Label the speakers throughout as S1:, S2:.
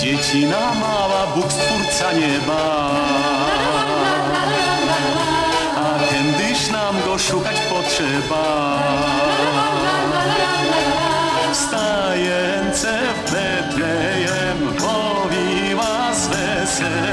S1: Kwiecina mała, Bóg stwórca nieba. A kiedyś nam go szukać potrzeba. Wstajęce w Betlejem powiła z weselem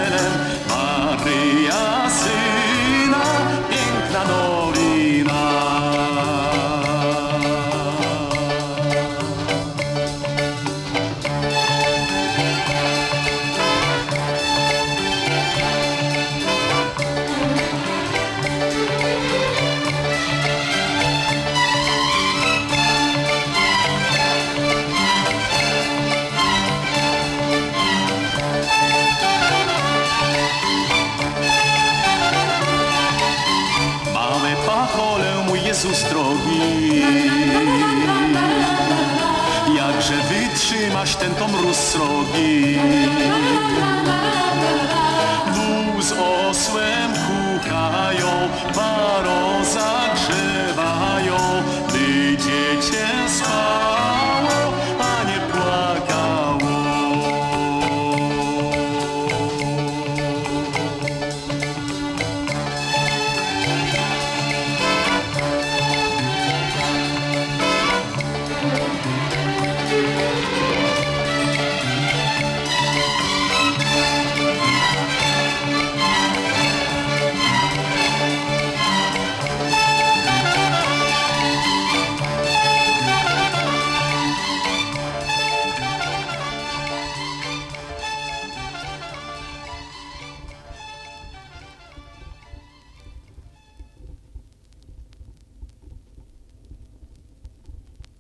S1: Jezus drogi. Jakże wytrzymasz ten to mróz srogi? Wóz osłem kukają, paro za